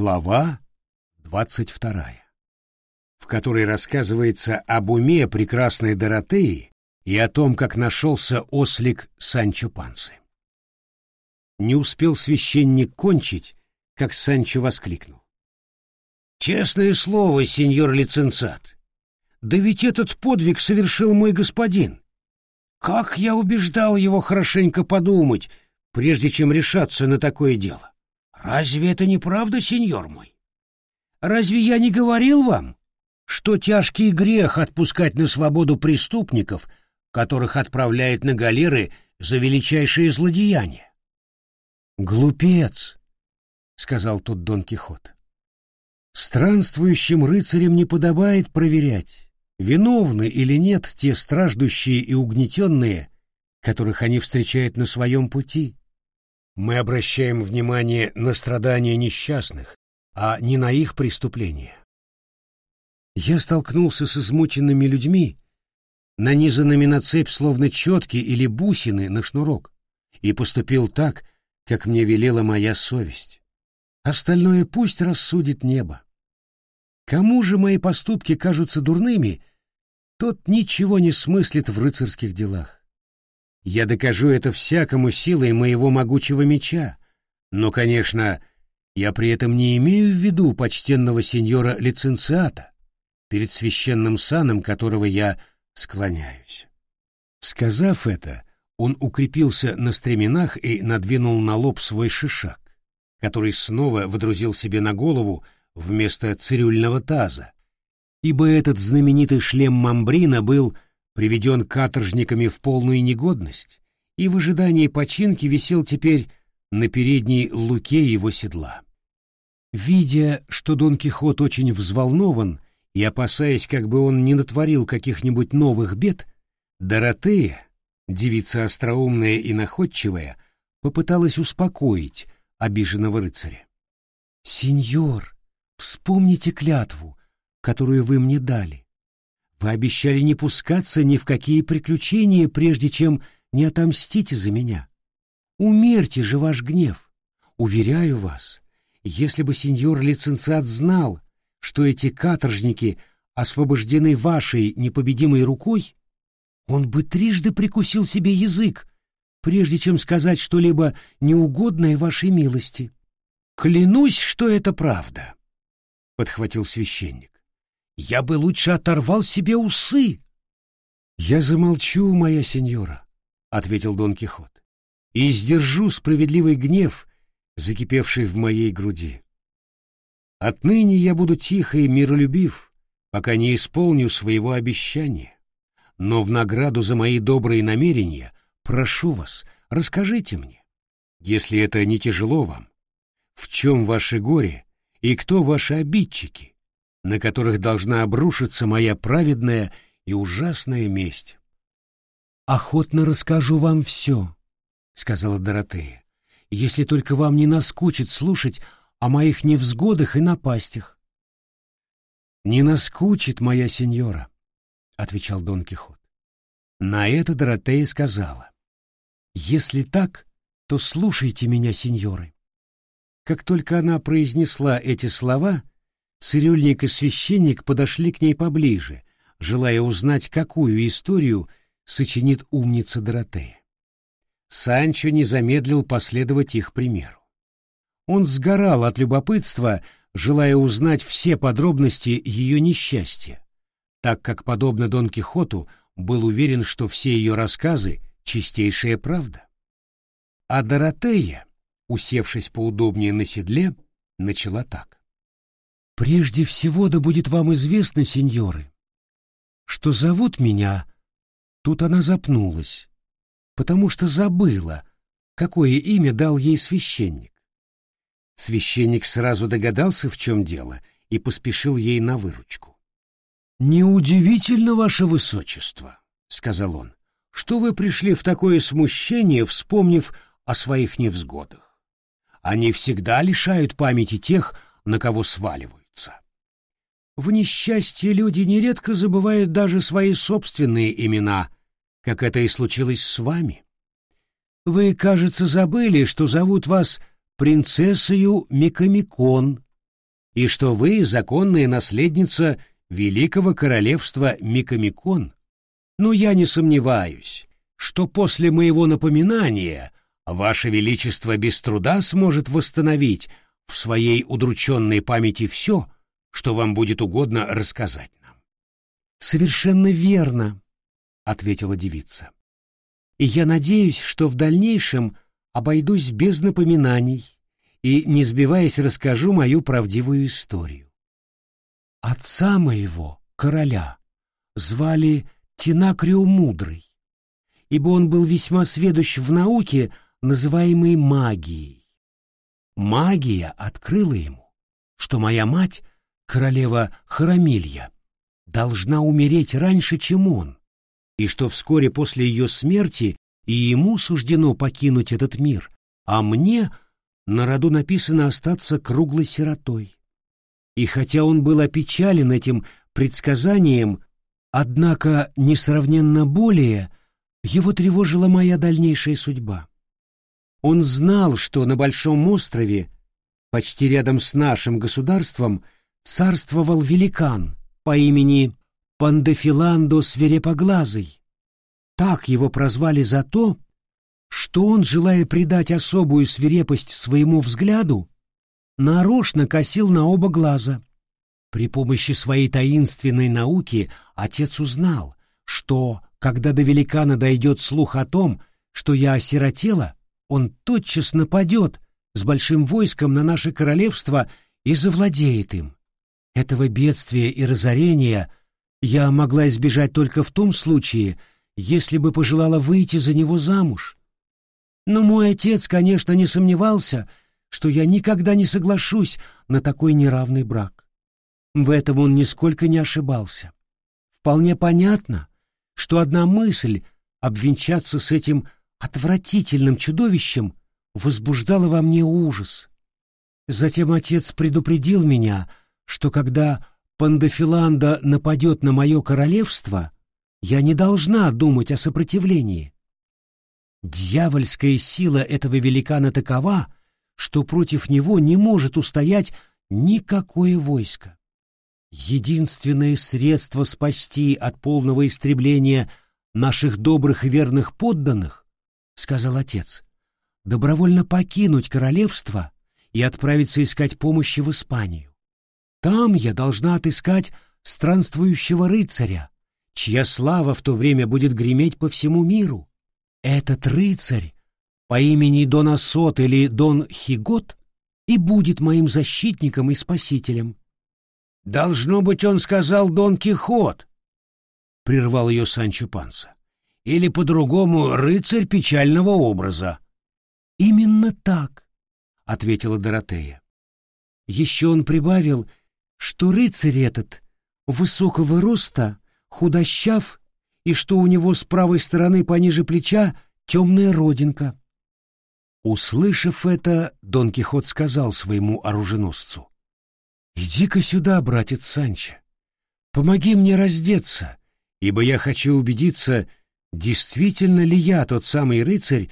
Глава двадцать вторая, в которой рассказывается об уме прекрасной Доротеи и о том, как нашелся ослик Санчо Пансы. Не успел священник кончить, как Санчо воскликнул. «Честное слово, сеньор лицензат, да ведь этот подвиг совершил мой господин. Как я убеждал его хорошенько подумать, прежде чем решаться на такое дело. Разве это не правда, сеньор мой? Разве я не говорил вам, что тяжкий грех отпускать на свободу преступников, которых отправляют на галеры за величайшие злодеяния? Глупец, сказал тут Дон Кихот. Странствующим рыцарям не подобает проверять, виновны или нет те страждущие и угнетенные, которых они встречают на своем пути мы обращаем внимание на страдания несчастных, а не на их преступления. Я столкнулся с измученными людьми, нанизанными на цепь словно четки или бусины на шнурок, и поступил так, как мне велела моя совесть. Остальное пусть рассудит небо. Кому же мои поступки кажутся дурными, тот ничего не смыслит в рыцарских делах. Я докажу это всякому силой моего могучего меча. Но, конечно, я при этом не имею в виду почтенного сеньора-лиценциата, перед священным саном которого я склоняюсь. Сказав это, он укрепился на стременах и надвинул на лоб свой шишак, который снова водрузил себе на голову вместо цирюльного таза, ибо этот знаменитый шлем Мамбрина был приведен каторжниками в полную негодность и в ожидании починки висел теперь на передней луке его седла. Видя, что Дон Кихот очень взволнован и опасаясь, как бы он не натворил каких-нибудь новых бед, Доротея, девица остроумная и находчивая, попыталась успокоить обиженного рыцаря. «Сеньор, вспомните клятву, которую вы мне дали. Вы обещали не пускаться ни в какие приключения, прежде чем не отомстите за меня. Умерьте же ваш гнев. Уверяю вас, если бы сеньор лиценциат знал, что эти каторжники освобождены вашей непобедимой рукой, он бы трижды прикусил себе язык, прежде чем сказать что-либо неугодное вашей милости. Клянусь, что это правда, — подхватил священник. Я бы лучше оторвал себе усы. Я замолчу, моя сеньора, ответил Дон Кихот, и сдержу справедливый гнев, закипевший в моей груди. Отныне я буду тих и миролюбив, пока не исполню своего обещания. Но в награду за мои добрые намерения прошу вас, расскажите мне, если это не тяжело вам, в чем ваше горе и кто ваши обидчики, на которых должна обрушиться моя праведная и ужасная месть. «Охотно расскажу вам все», — сказала Доротея, «если только вам не наскучит слушать о моих невзгодах и напастях». «Не наскучит, моя сеньора», — отвечал Дон Кихот. На это Доротея сказала, «Если так, то слушайте меня, сеньоры». Как только она произнесла эти слова, Цирюльник и священник подошли к ней поближе, желая узнать, какую историю сочинит умница Доротея. Санчо не замедлил последовать их примеру. Он сгорал от любопытства, желая узнать все подробности ее несчастья, так как, подобно Дон Кихоту, был уверен, что все ее рассказы — чистейшая правда. А Доротея, усевшись поудобнее на седле, начала так. Прежде всего да будет вам известно, сеньоры, что зовут меня... Тут она запнулась, потому что забыла, какое имя дал ей священник. Священник сразу догадался, в чем дело, и поспешил ей на выручку. «Неудивительно, ваше высочество», — сказал он, — «что вы пришли в такое смущение, вспомнив о своих невзгодах. Они всегда лишают памяти тех, на кого сваливают. В несчастье люди нередко забывают даже свои собственные имена, как это и случилось с вами. Вы, кажется, забыли, что зовут вас принцессою Микамикон, и что вы законная наследница великого королевства Микомикон. Но я не сомневаюсь, что после моего напоминания Ваше Величество без труда сможет восстановить в своей удрученной памяти все, что вам будет угодно рассказать нам. — Совершенно верно, — ответила девица. — И я надеюсь, что в дальнейшем обойдусь без напоминаний и, не сбиваясь, расскажу мою правдивую историю. Отца моего, короля, звали Тинакрио Мудрый, ибо он был весьма сведущ в науке, называемой магией. Магия открыла ему, что моя мать, королева Харамилья, должна умереть раньше, чем он, и что вскоре после ее смерти и ему суждено покинуть этот мир, а мне на роду написано остаться круглой сиротой. И хотя он был опечален этим предсказанием, однако несравненно более его тревожила моя дальнейшая судьба. Он знал, что на Большом острове, почти рядом с нашим государством, царствовал великан по имени Пандефиландо Свирепоглазый. Так его прозвали за то, что он, желая придать особую свирепость своему взгляду, нарочно косил на оба глаза. При помощи своей таинственной науки отец узнал, что, когда до великана дойдет слух о том, что я осиротела, он тотчас нападет с большим войском на наше королевство и завладеет им. Этого бедствия и разорения я могла избежать только в том случае, если бы пожелала выйти за него замуж. Но мой отец, конечно, не сомневался, что я никогда не соглашусь на такой неравный брак. В этом он нисколько не ошибался. Вполне понятно, что одна мысль обвенчаться с этим отвратительным чудовищем возбуждало во мне ужас. Затем отец предупредил меня, что когда Пандафиланда нападет на мое королевство, я не должна думать о сопротивлении. Дьявольская сила этого великана такова, что против него не может устоять никакое войско. Единственное средство спасти от полного истребления наших добрых и верных подданных — сказал отец, — добровольно покинуть королевство и отправиться искать помощи в Испанию. Там я должна отыскать странствующего рыцаря, чья слава в то время будет греметь по всему миру. Этот рыцарь по имени Дон Асот или Дон Хигот и будет моим защитником и спасителем. «Должно быть, он сказал Дон Кихот», — прервал ее Санчо Панса или по-другому рыцарь печального образа. Именно так, ответила Доротея. Еще он прибавил, что рыцарь этот высокого роста, худощав, и что у него с правой стороны пониже плеча темная родинка. Услышав это, Дон Кихот сказал своему оруженосцу, «Иди-ка сюда, братец Санчо, помоги мне раздеться, ибо я хочу убедиться, действительно ли я тот самый рыцарь,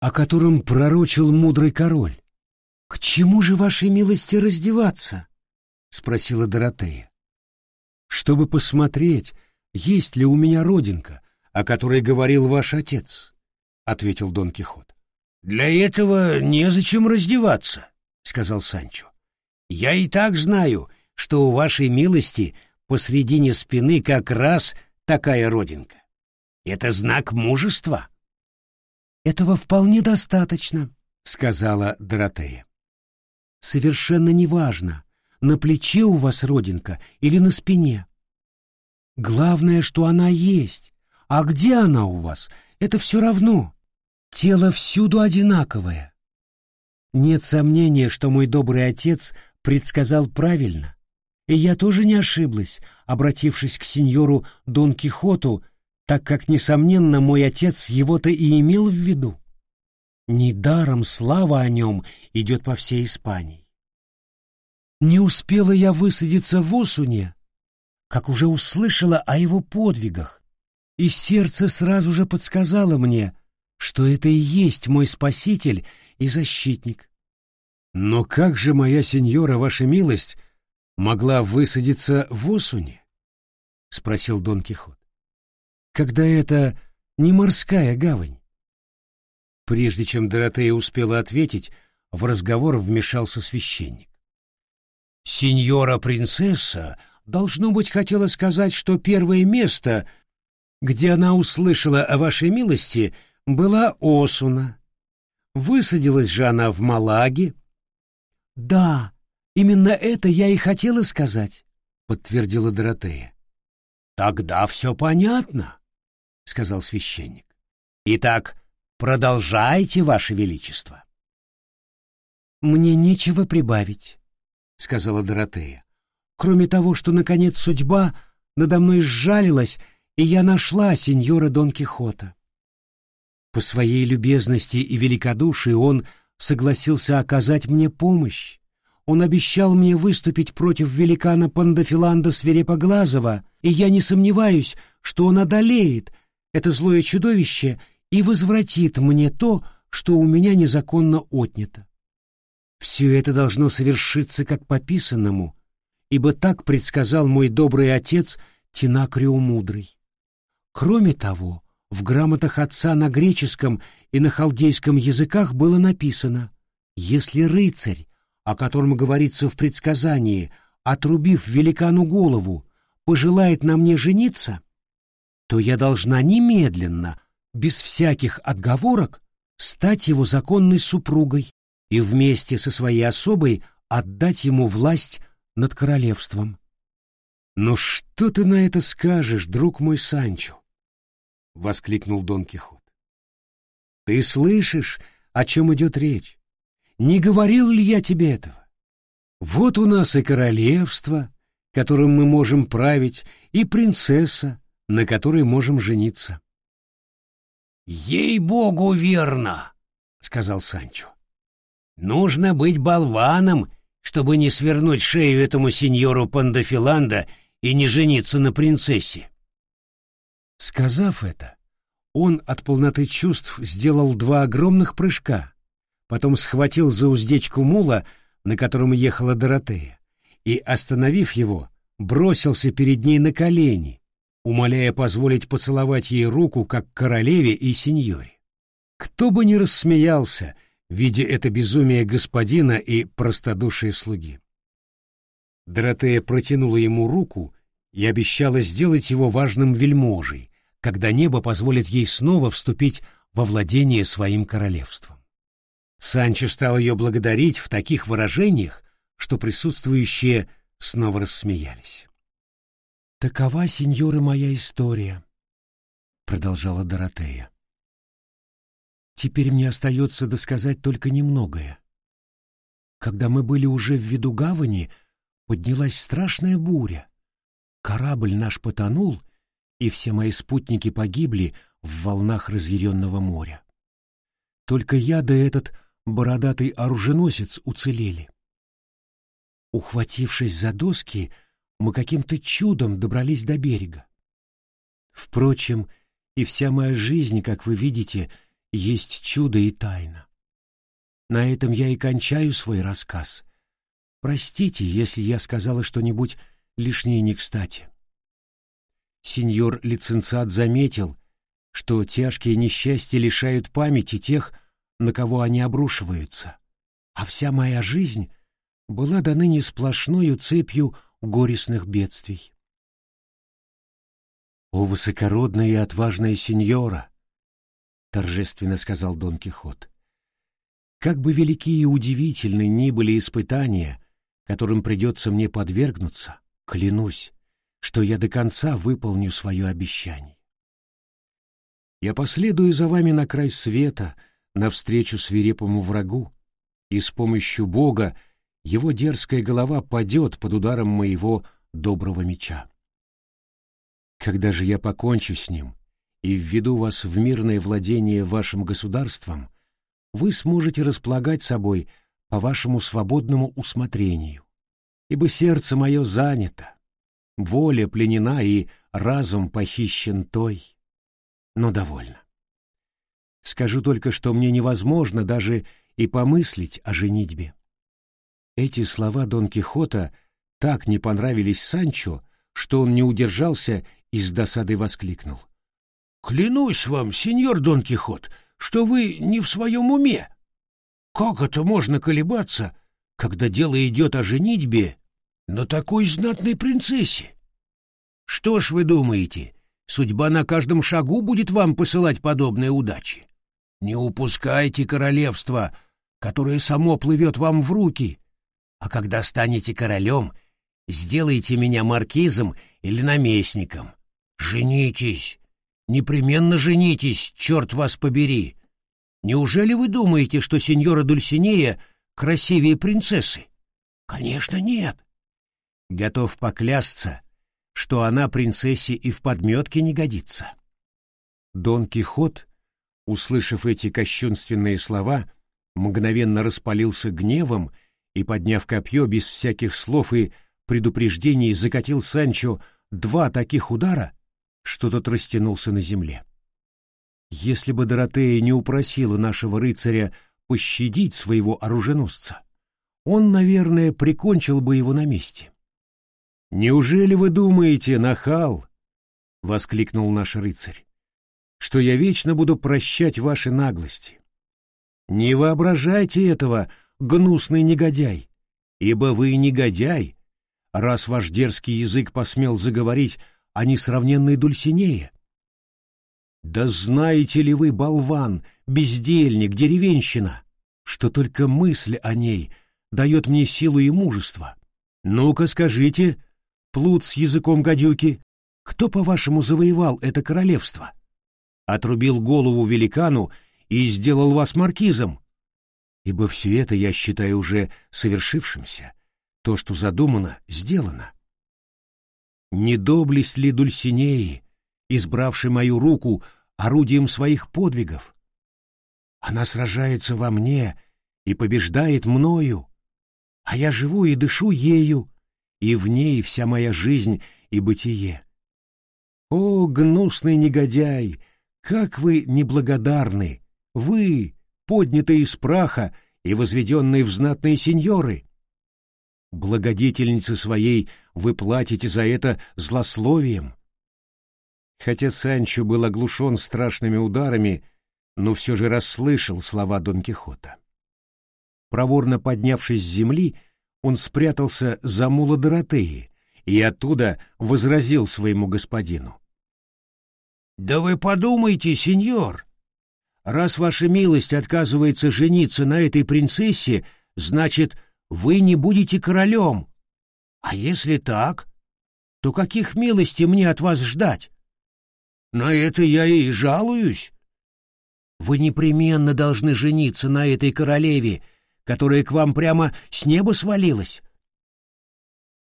о котором пророчил мудрый король? — К чему же, вашей милости, раздеваться? — спросила Доротея. — Чтобы посмотреть, есть ли у меня родинка, о которой говорил ваш отец, — ответил Дон Кихот. — Для этого незачем раздеваться, — сказал Санчо. — Я и так знаю, что у вашей милости посредине спины как раз такая родинка. Это знак мужества. Этого вполне достаточно, сказала Доротея. Совершенно неважно, на плече у вас родинка или на спине. Главное, что она есть. А где она у вас, это все равно. Тело всюду одинаковое. Нет сомнения, что мой добрый отец предсказал правильно. И я тоже не ошиблась, обратившись к сеньору Дон Кихоту так как, несомненно, мой отец его-то и имел в виду. Недаром слава о нем идет по всей Испании. Не успела я высадиться в Осуне, как уже услышала о его подвигах, и сердце сразу же подсказало мне, что это и есть мой спаситель и защитник. Но как же, моя сеньора, ваша милость, могла высадиться в Осуне? — спросил Дон Кихот. — Когда это не морская гавань? Прежде чем Доротея успела ответить, в разговор вмешался священник. «Сеньора-принцесса, должно быть, хотела сказать, что первое место, где она услышала о вашей милости, была Осуна. Высадилась же она в Малаге». «Да, именно это я и хотела сказать», — подтвердила Доротея. «Тогда все понятно», — сказал священник. «Итак, продолжайте, ваше величество». «Мне нечего прибавить», — сказала Доротея. «Кроме того, что, наконец, судьба надо мной сжалилась, и я нашла сеньора Дон Кихота. По своей любезности и великодушию он согласился оказать мне помощь. Он обещал мне выступить против великана Пандафиланда Свирепоглазого, и я не сомневаюсь, что он одолеет это злое чудовище и возвратит мне то, что у меня незаконно отнято. Все это должно совершиться как по писанному, ибо так предсказал мой добрый отец Тинакрио Мудрый. Кроме того, в грамотах отца на греческом и на халдейском языках было написано «Если рыцарь, о котором говорится в предсказании, отрубив великану голову, пожелает на мне жениться, то я должна немедленно, без всяких отговорок, стать его законной супругой и вместе со своей особой отдать ему власть над королевством. «Ну что ты на это скажешь, друг мой Санчо?» — воскликнул Дон Кихот. «Ты слышишь, о чем идет речь? Не говорил ли я тебе этого? Вот у нас и королевство, которым мы можем править, и принцесса, на которой можем жениться». «Ей-богу, верно!» — сказал Санчо. Нужно быть болваном, чтобы не свернуть шею этому сеньору Пандафиланда и не жениться на принцессе. Сказав это, он от полноты чувств сделал два огромных прыжка, потом схватил за уздечку мула, на котором ехала Доротея, и, остановив его, бросился перед ней на колени, умоляя позволить поцеловать ей руку как королеве и сеньоре. Кто бы ни рассмеялся, — видя это безумие господина и простодушие слуги. Доротея протянула ему руку и обещала сделать его важным вельможей, когда небо позволит ей снова вступить во владение своим королевством. Санчо стал ее благодарить в таких выражениях, что присутствующие снова рассмеялись. «Такова, сеньоры, моя история», — продолжала Доротея. Теперь мне остается досказать только немногое. Когда мы были уже в виду гавани, поднялась страшная буря. Корабль наш потонул, и все мои спутники погибли в волнах разъяренного моря. Только я да этот бородатый оруженосец уцелели. Ухватившись за доски, мы каким-то чудом добрались до берега. Впрочем, и вся моя жизнь, как вы видите, — есть чудо и тайна. На этом я и кончаю свой рассказ. Простите, если я сказала что-нибудь лишнее не кстати. Сеньор лицензат заметил, что тяжкие несчастья лишают памяти тех, на кого они обрушиваются, а вся моя жизнь была до ныне сплошною цепью горестных бедствий. О, высокородная и отважная сеньора! торжественно сказал Дон Кихот. Как бы велики и удивительны ни были испытания, которым придется мне подвергнуться, клянусь, что я до конца выполню свое обещание. Я последую за вами на край света, навстречу свирепому врагу, и с помощью Бога его дерзкая голова падет под ударом моего доброго меча. Когда же я покончу с ним, и введу вас в мирное владение вашим государством, вы сможете располагать собой по вашему свободному усмотрению, ибо сердце мое занято, воля пленена и разум похищен той, но довольно. Скажу только, что мне невозможно даже и помыслить о женитьбе. Эти слова Дон Кихота так не понравились Санчо, что он не удержался и с досадой воскликнул. «Клянусь вам, сеньор Дон Кихот, что вы не в своем уме. Как это можно колебаться, когда дело идет о женитьбе на такой знатной принцессе? Что ж вы думаете, судьба на каждом шагу будет вам посылать подобные удачи? Не упускайте королевство, которое само плывет вам в руки, а когда станете королем, сделайте меня маркизом или наместником. Женитесь, непременно женитесь, черт вас побери. Неужели вы думаете, что сеньора Дульсинея красивее принцессы? Конечно, нет. Готов поклясться, что она принцессе и в подметке не годится. Дон Кихот, услышав эти кощунственные слова, мгновенно распалился гневом и, подняв копье без всяких слов и предупреждений, закатил Санчо два таких удара, что тот растянулся на земле. Если бы Доротея не упросила нашего рыцаря пощадить своего оруженосца, он, наверное, прикончил бы его на месте. «Неужели вы думаете, нахал?» — воскликнул наш рыцарь, — «что я вечно буду прощать ваши наглости. Не воображайте этого, гнусный негодяй, ибо вы негодяй, раз ваш дерзкий язык посмел заговорить о несравненной Дульсинее. Да знаете ли вы, болван, бездельник, деревенщина, что только мысль о ней дает мне силу и мужество? Ну-ка скажите, плут с языком гадюки, кто, по-вашему, завоевал это королевство? Отрубил голову великану и сделал вас маркизом. Ибо все это я считаю уже совершившимся. То, что задумано, сделано. Не доблесть ли Дульсинеи, избравший мою руку орудием своих подвигов? Она сражается во мне и побеждает мною, а я живу и дышу ею, и в ней вся моя жизнь и бытие. О, гнусный негодяй, как вы неблагодарны, вы, поднятые из праха и возведенные в знатные сеньоры! Благодетельницы своей вы платите за это злословием. Хотя Санчо был оглушен страшными ударами, но все же расслышал слова Дон Кихота. Проворно поднявшись с земли, он спрятался за мула Доротеи и оттуда возразил своему господину. «Да вы подумайте, сеньор! Раз ваша милость отказывается жениться на этой принцессе, значит, вы не будете королем. А если так, то каких милостей мне от вас ждать? На это я и жалуюсь. Вы непременно должны жениться на этой королеве, которая к вам прямо с неба свалилась.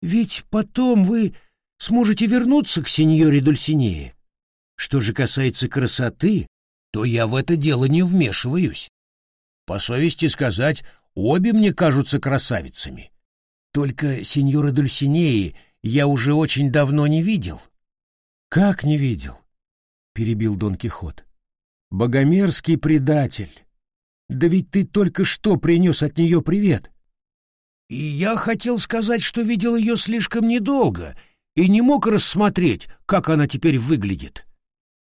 Ведь потом вы сможете вернуться к сеньоре Дульсинее. Что же касается красоты, то я в это дело не вмешиваюсь. По совести сказать, обе мне кажутся красавицами. Только сеньора Дульсинеи я уже очень давно не видел. Как не видел? перебил Дон Кихот. Богомерзкий предатель. Да ведь ты только что принес от нее привет. И я хотел сказать, что видел ее слишком недолго и не мог рассмотреть, как она теперь выглядит.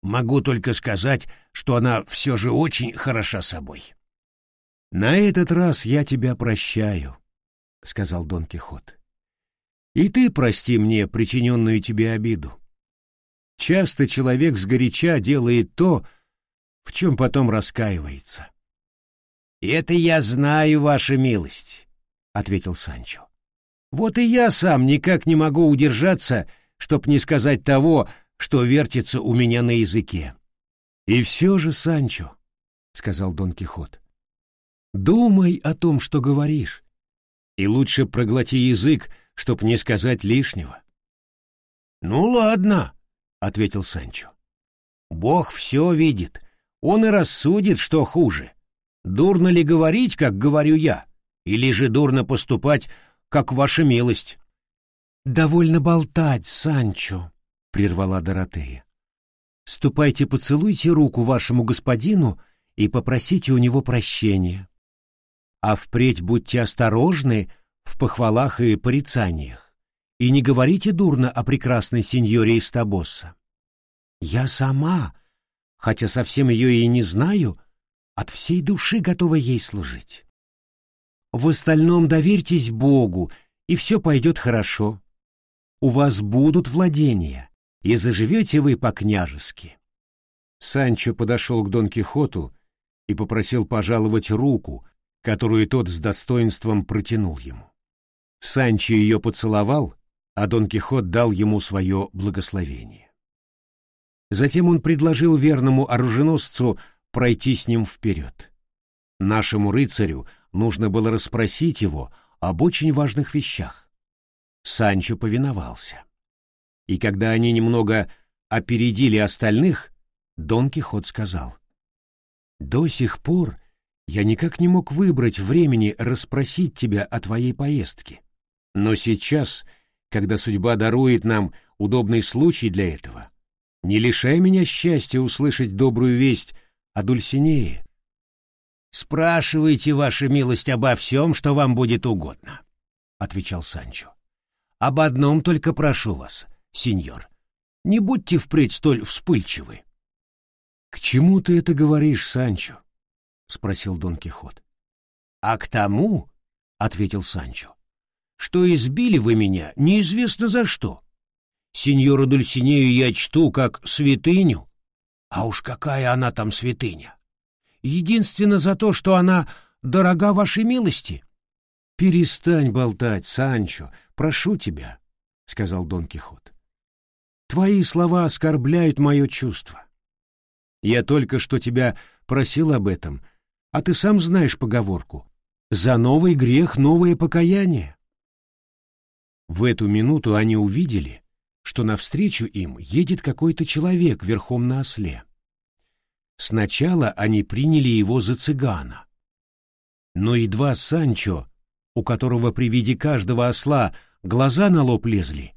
Могу только сказать, что она все же очень хороша собой. На этот раз я тебя прощаю, — сказал Дон Кихот. И ты прости мне причиненную тебе обиду. Часто человек сгоряча делает то, в чем потом раскаивается. «Это я знаю, ваша милость», — ответил Санчо. «Вот и я сам никак не могу удержаться, чтоб не сказать того, что вертится у меня на языке. И все же, Санчо, — сказал Дон Кихот, — думай о том, что говоришь, и лучше проглоти язык, чтоб не сказать лишнего. — Ну ладно, — ответил Санчо. — Бог все видит, он и рассудит, что хуже. Дурно ли говорить, как говорю я, или же дурно поступать, как ваша милость? — Довольно болтать, Санчо, прервала Доротея. Ступайте, поцелуйте руку вашему господину и попросите у него прощения. А впредь будьте осторожны в похвалах и порицаниях, и не говорите дурно о прекрасной сеньоре из Табосса. Я сама, хотя совсем ее и не знаю, от всей души готова ей служить. В остальном доверьтесь Богу, и все пойдет хорошо. У вас будут владения, и заживете вы по-княжески. Санчо подошел к Дон Кихоту и попросил пожаловать руку, которую тот с достоинством протянул ему. Санчо ее поцеловал, а Дон Кихот дал ему свое благословение. Затем он предложил верному оруженосцу пройти с ним вперед. Нашему рыцарю нужно было расспросить его об очень важных вещах. Санчо повиновался. И когда они немного опередили остальных, Дон Кихот сказал, «До сих пор я никак не мог выбрать времени расспросить тебя о твоей поездке. Но сейчас, когда судьба дарует нам удобный случай для этого, не лишай меня счастья услышать добрую весть о Дульсинее. «Спрашивайте, ваша милость, обо всем, что вам будет угодно», — отвечал Санчо. «Об одном только прошу вас, сеньор, не будьте впредь столь вспыльчивы». «К чему ты это говоришь, Санчо?» — спросил Дон Кихот. «А к тому, — ответил Санчо, — что избили вы меня неизвестно за что. Сеньору Дульсинею я чту как святыню, а уж какая она там святыня! Единственно за то, что она дорога вашей милости. — Перестань болтать, Санчо, прошу тебя, — сказал Дон Кихот. — Твои слова оскорбляют мое чувство. Я только что тебя просил об этом, а ты сам знаешь поговорку. За новый грех новое покаяние. В эту минуту они увидели, что навстречу им едет какой-то человек верхом на осле. Сначала они приняли его за цыгана. Но едва Санчо, у которого при виде каждого осла глаза на лоб лезли,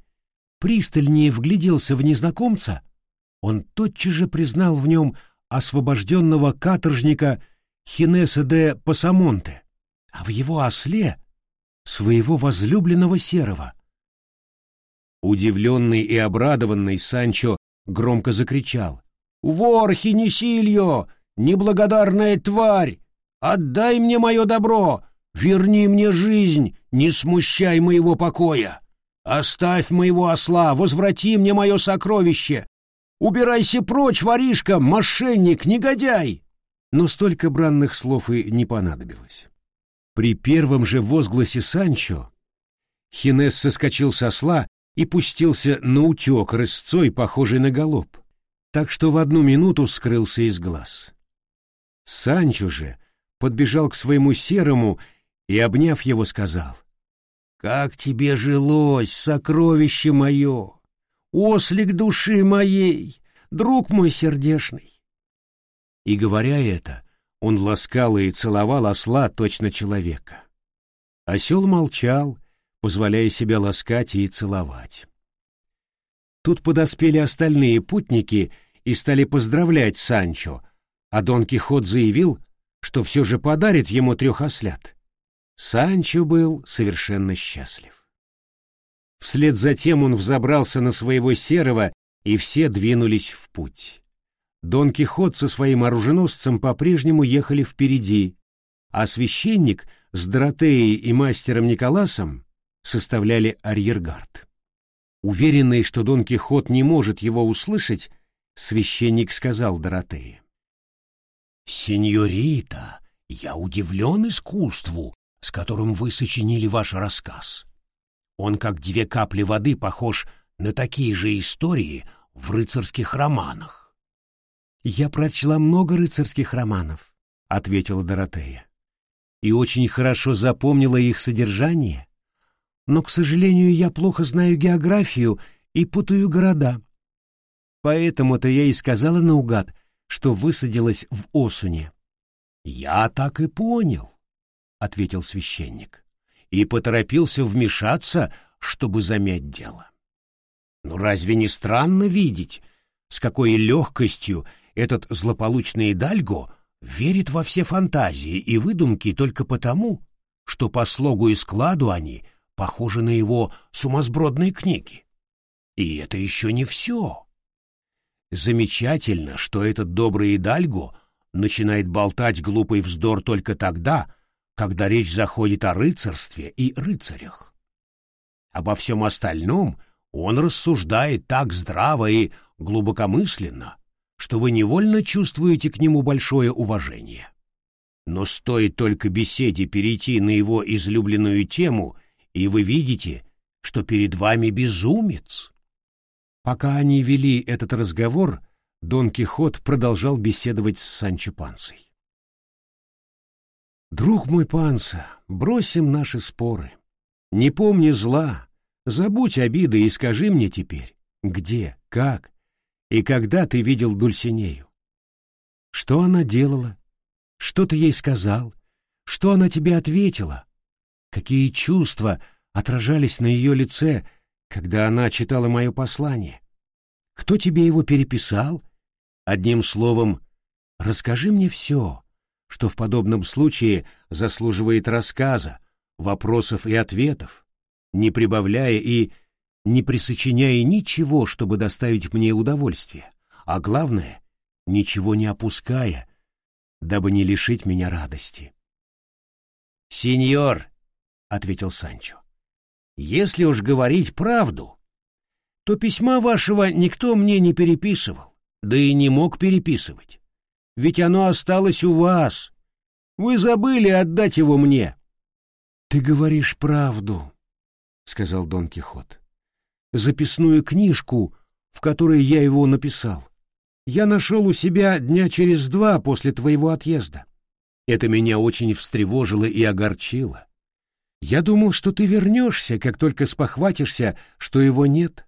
пристальнее вгляделся в незнакомца, он тотчас же признал в нем освобожденного каторжника Хинеса де Пасамонте, а в его осле — своего возлюбленного серого. Удивленный и обрадованный Санчо громко закричал. «Вор Хинесильо! Неблагодарная тварь! Отдай мне мое добро! Верни мне жизнь! Не смущай моего покоя! Оставь моего осла! Возврати мне мое сокровище! Убирайся прочь, воришка, мошенник, негодяй!» Но столько бранных слов и не понадобилось. При первом же возгласе Санчо Хинес соскочил со осла и пустился на утек рысцой, похожий на голуб, так что в одну минуту скрылся из глаз. Санчо же подбежал к своему серому и, обняв его, сказал, «Как тебе жилось, сокровище мое, ослик души моей, друг мой сердешный!» И, говоря это, он ласкал и целовал осла точно человека. Осел молчал, позволяя себя ласкать и целовать. Тут подоспели остальные путники и стали поздравлять Санчо, а Дон Кихот заявил, что все же подарит ему трех ослят. Санчо был совершенно счастлив. Вслед за тем он взобрался на своего серого, и все двинулись в путь. Дон Кихот со своим оруженосцем по-прежнему ехали впереди, а священник с Доротеей и мастером Николасом составляли арьергард. Уверенный, что Дон Кихот не может его услышать, священник сказал Доротее. «Сеньорита, я удивлен искусству, с которым вы сочинили ваш рассказ. Он, как две капли воды, похож на такие же истории в рыцарских романах». «Я прочла много рыцарских романов», — ответила Доротея, «и очень хорошо запомнила их содержание но, к сожалению, я плохо знаю географию и путаю города. Поэтому-то я и сказала наугад, что высадилась в Осуне. — Я так и понял, — ответил священник, и поторопился вмешаться, чтобы замять дело. Ну разве не странно видеть, с какой легкостью этот злополучный Дальго верит во все фантазии и выдумки только потому, что по слогу и складу они — похожи на его сумасбродные книги. И это еще не все. Замечательно, что этот добрый Идальго начинает болтать глупый вздор только тогда, когда речь заходит о рыцарстве и рыцарях. Обо всем остальном он рассуждает так здраво и глубокомысленно, что вы невольно чувствуете к нему большое уважение. Но стоит только беседе перейти на его излюбленную тему, и вы видите, что перед вами безумец. Пока они вели этот разговор, Дон Кихот продолжал беседовать с Санчо Пансой. «Друг мой Панса, бросим наши споры. Не помни зла, забудь обиды и скажи мне теперь, где, как и когда ты видел Дульсинею. Что она делала? Что ты ей сказал? Что она тебе ответила? Какие чувства отражались на ее лице, когда она читала мое послание? Кто тебе его переписал? Одним словом, расскажи мне все, что в подобном случае заслуживает рассказа, вопросов и ответов, не прибавляя и не присочиняя ничего, чтобы доставить мне удовольствие, а главное, ничего не опуская, дабы не лишить меня радости. «Сеньор», — ответил Санчо, — «если уж говорить правду, то письма вашего никто мне не переписывал, да и не мог переписывать, ведь оно осталось у вас. Вы забыли отдать его мне». «Ты говоришь правду», — сказал Дон Кихот записную книжку, в которой я его написал. Я нашел у себя дня через два после твоего отъезда. Это меня очень встревожило и огорчило. Я думал, что ты вернешься, как только спохватишься, что его нет.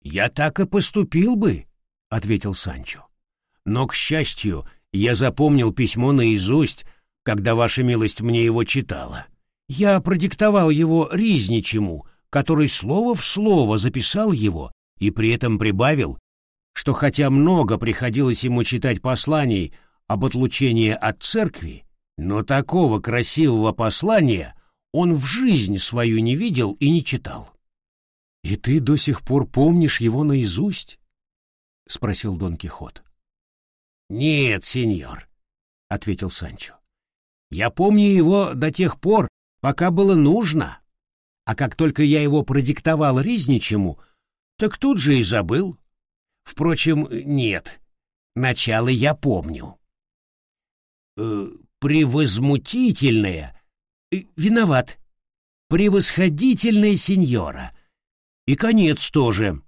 — Я так и поступил бы, — ответил Санчо. — Но, к счастью, я запомнил письмо наизусть, когда ваша милость мне его читала. Я продиктовал его Ризничему, который слово в слово записал его и при этом прибавил, что хотя много приходилось ему читать посланий об отлучении от церкви, но такого красивого послания он в жизнь свою не видел и не читал. — И ты до сих пор помнишь его наизусть? — спросил Дон Кихот. — Нет, сеньор, — ответил Санчо. — Я помню его до тех пор, пока было нужно, а как только я его продиктовал Ризничему, так тут же и забыл. Впрочем, нет, начало я помню. Э, превозмутительная, э, виноват, превосходительная сеньора. И конец тоже.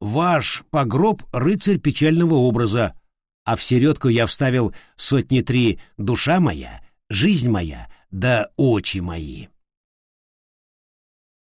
Ваш погроб — рыцарь печального образа, а в середку я вставил сотни три душа моя, жизнь моя, да очи мои.